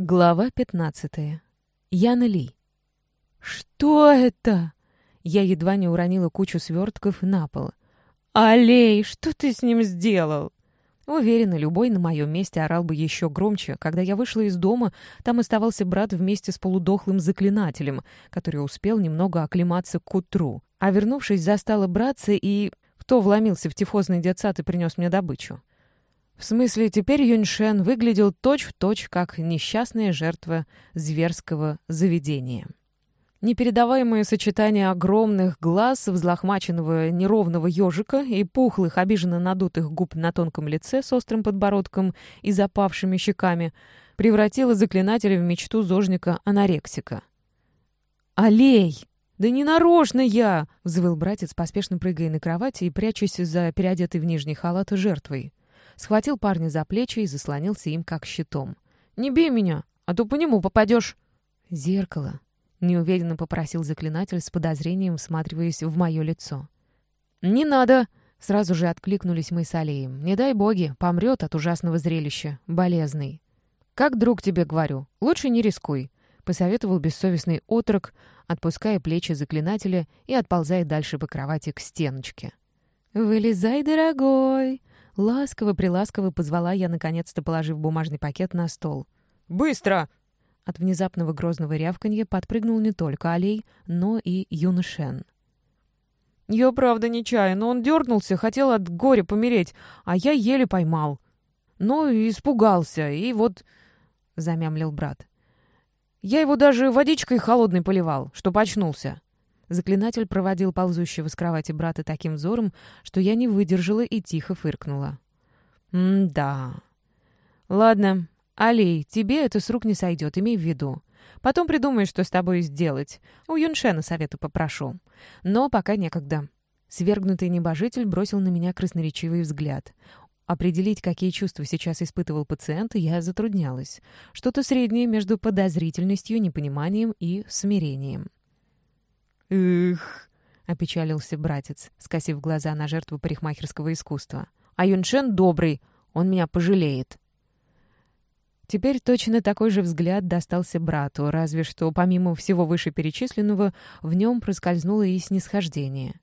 Глава 15. Яна Ли. «Что это?» Я едва не уронила кучу свертков на пол. «Алей, что ты с ним сделал?» Уверена, любой на моем месте орал бы еще громче. Когда я вышла из дома, там оставался брат вместе с полудохлым заклинателем, который успел немного оклематься к утру. А вернувшись, застала братца и... Кто вломился в тифозный детсад и принес мне добычу? В смысле, теперь Юньшен выглядел точь-в-точь, точь, как несчастная жертва зверского заведения. Непередаваемое сочетание огромных глаз, взлохмаченного неровного ежика и пухлых, обиженно надутых губ на тонком лице с острым подбородком и запавшими щеками превратило заклинателя в мечту зожника-анорексика. «Алей! Да не нарочно я!» — взвыл братец, поспешно прыгая на кровати и прячась за переодетой в нижний халат жертвой схватил парня за плечи и заслонился им как щитом. «Не бей меня, а то по нему попадешь!» «Зеркало!» — неуверенно попросил заклинатель с подозрением, всматриваясь в мое лицо. «Не надо!» — сразу же откликнулись мы с Алеем. «Не дай боги, помрет от ужасного зрелища, болезный». «Как друг тебе говорю, лучше не рискуй», — посоветовал бессовестный отрок, отпуская плечи заклинателя и отползая дальше по кровати к стеночке. «Вылезай, дорогой!» Ласково-приласково позвала я, наконец-то положив бумажный пакет на стол. «Быстро!» От внезапного грозного рявканья подпрыгнул не только Алей, но и Юншен. «Я правда нечаянно. Он дернулся, хотел от горя помереть, а я еле поймал. Но испугался, и вот...» — замямлил брат. «Я его даже водичкой холодной поливал, чтоб очнулся». Заклинатель проводил ползущего с кровати брата таким взором, что я не выдержала и тихо фыркнула. «М-да. Ладно, Алей, тебе это с рук не сойдет, имей в виду. Потом придумаешь, что с тобой сделать. У Юншена совета попрошу. Но пока некогда». Свергнутый небожитель бросил на меня красноречивый взгляд. Определить, какие чувства сейчас испытывал пациент, я затруднялась. Что-то среднее между подозрительностью, непониманием и смирением. «Эх!» — опечалился братец, скосив глаза на жертву парикмахерского искусства. «А Юншен добрый, он меня пожалеет». Теперь точно такой же взгляд достался брату, разве что, помимо всего вышеперечисленного, в нем проскользнуло и снисхождение.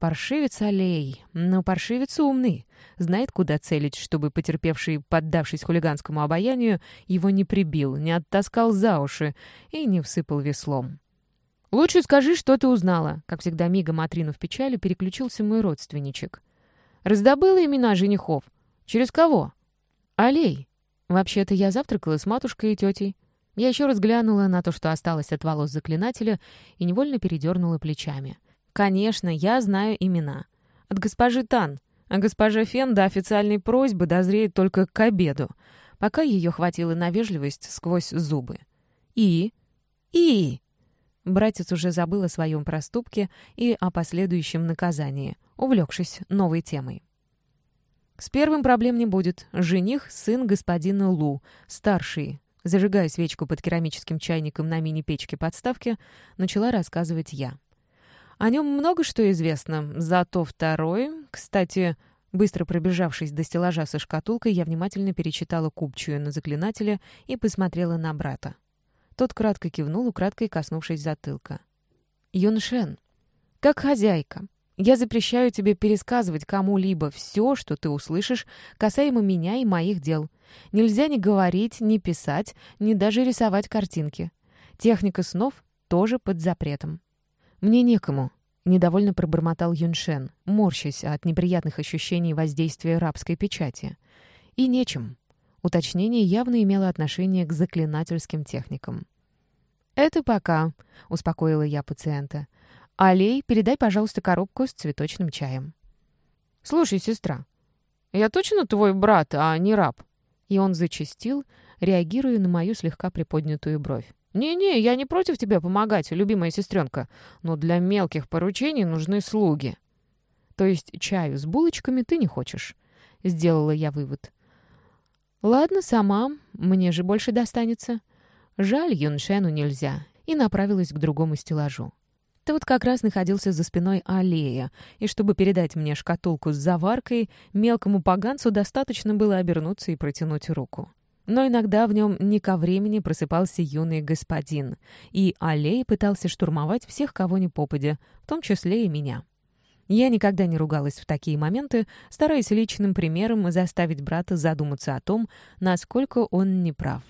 Паршивец Алей, но паршивец умный, знает, куда целить, чтобы потерпевший, поддавшись хулиганскому обаянию, его не прибил, не оттаскал за уши и не всыпал веслом. «Лучше скажи, что ты узнала», — как всегда мигом отринув печали, переключился мой родственничек. «Раздобыла имена женихов. Через кого?» «Алей. Вообще-то я завтракала с матушкой и тетей». Я еще раз глянула на то, что осталось от волос заклинателя, и невольно передернула плечами. «Конечно, я знаю имена. От госпожи Тан, а госпожа Фен до официальной просьбы дозреет только к обеду, пока ее хватило на вежливость сквозь зубы. И? И? Братец уже забыл о своем проступке и о последующем наказании, увлекшись новой темой. С первым проблем не будет. Жених — сын господина Лу, старший. Зажигая свечку под керамическим чайником на мини-печке подставки, начала рассказывать я. О нем много что известно, зато второй... Кстати, быстро пробежавшись до стеллажа со шкатулкой, я внимательно перечитала купчую на заклинателя и посмотрела на брата. Тот кратко кивнул, украдкой коснувшись затылка. «Юншен, как хозяйка, я запрещаю тебе пересказывать кому-либо все, что ты услышишь, касаемо меня и моих дел. Нельзя ни говорить, ни писать, ни даже рисовать картинки. Техника снов тоже под запретом». «Мне некому», — недовольно пробормотал Юншен, морщась от неприятных ощущений воздействия рабской печати. «И нечем». Уточнение явно имело отношение к заклинательским техникам. «Это пока», — успокоила я пациента. «Алей, передай, пожалуйста, коробку с цветочным чаем». «Слушай, сестра, я точно твой брат, а не раб?» И он зачастил, реагируя на мою слегка приподнятую бровь. «Не-не, я не против тебе помогать, любимая сестренка, но для мелких поручений нужны слуги». «То есть чаю с булочками ты не хочешь?» — сделала я вывод. «Ладно, сама. Мне же больше достанется». Жаль, Юншену нельзя. И направилась к другому стеллажу. Тот как раз находился за спиной аллея, и чтобы передать мне шкатулку с заваркой, мелкому поганцу достаточно было обернуться и протянуть руку. Но иногда в нем не ко времени просыпался юный господин, и Аллей пытался штурмовать всех, кого ни попадя, в том числе и меня. Я никогда не ругалась в такие моменты, стараясь личным примером заставить брата задуматься о том, насколько он неправ.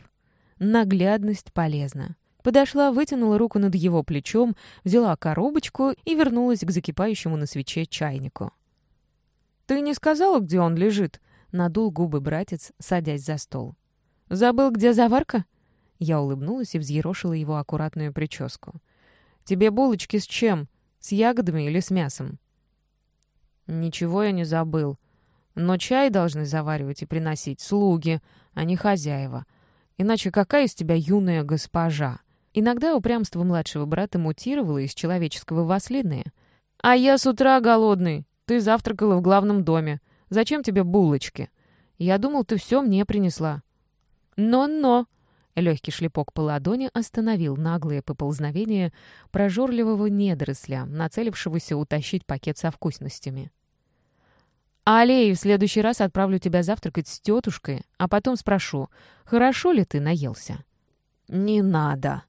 Наглядность полезна. Подошла, вытянула руку над его плечом, взяла коробочку и вернулась к закипающему на свече чайнику. «Ты не сказала, где он лежит?» — надул губы братец, садясь за стол. «Забыл, где заварка?» Я улыбнулась и взъерошила его аккуратную прическу. «Тебе булочки с чем? С ягодами или с мясом?» «Ничего я не забыл. Но чай должны заваривать и приносить слуги, а не хозяева. Иначе какая из тебя юная госпожа?» Иногда упрямство младшего брата мутировало из человеческого в ослиное. «А я с утра голодный. Ты завтракала в главном доме. Зачем тебе булочки? Я думал, ты все мне принесла». «Но-но!» Легкий шлепок по ладони остановил наглое поползновение прожорливого недоросля, нацелившегося утащить пакет со вкусностями. «Алей, в следующий раз отправлю тебя завтракать с тетушкой, а потом спрошу, хорошо ли ты наелся?» «Не надо!»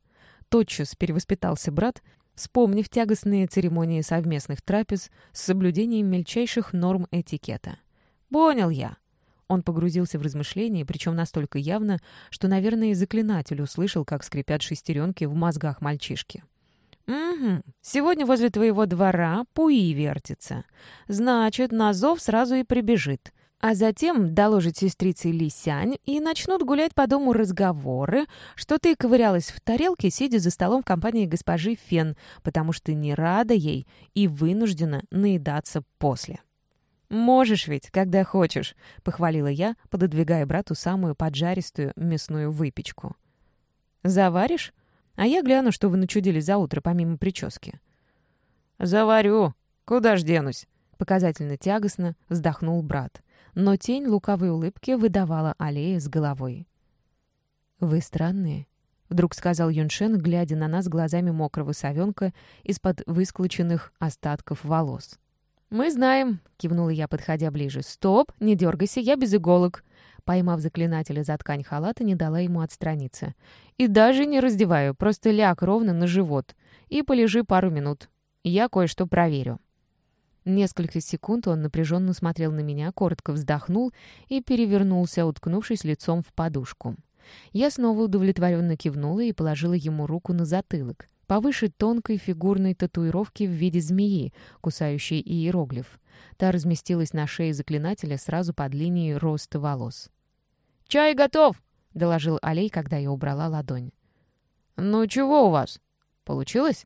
Тотчас перевоспитался брат, вспомнив тягостные церемонии совместных трапез с соблюдением мельчайших норм этикета. «Понял я!» Он погрузился в размышления, причем настолько явно, что, наверное, заклинатель услышал, как скрипят шестеренки в мозгах мальчишки. «Угу. Сегодня возле твоего двора Пуи вертится. Значит, на зов сразу и прибежит. А затем доложит сестрице Лисянь и начнут гулять по дому разговоры, что ты ковырялась в тарелке, сидя за столом в компании госпожи Фен, потому что не рада ей и вынуждена наедаться после». «Можешь ведь, когда хочешь», — похвалила я, пододвигая брату самую поджаристую мясную выпечку. «Заваришь?» А я гляну, что вы начудили за утро, помимо прически». «Заварю. Куда ж денусь?» Показательно тягостно вздохнул брат. Но тень лукавой улыбки выдавала аллея с головой. «Вы странные», — вдруг сказал Юншен, глядя на нас глазами мокрого совенка из-под высклоченных остатков волос. «Мы знаем», — кивнула я, подходя ближе. «Стоп, не дергайся, я без иголок». Поймав заклинателя за ткань халата, не дала ему отстраниться. «И даже не раздеваю, просто ляг ровно на живот. И полежи пару минут. Я кое-что проверю». Несколько секунд он напряженно смотрел на меня, коротко вздохнул и перевернулся, уткнувшись лицом в подушку. Я снова удовлетворенно кивнула и положила ему руку на затылок повыше тонкой фигурной татуировки в виде змеи, кусающей иероглиф. Та разместилась на шее заклинателя сразу под линией роста волос. «Чай готов!» — доложил Алей, когда я убрала ладонь. «Ну чего у вас? Получилось?»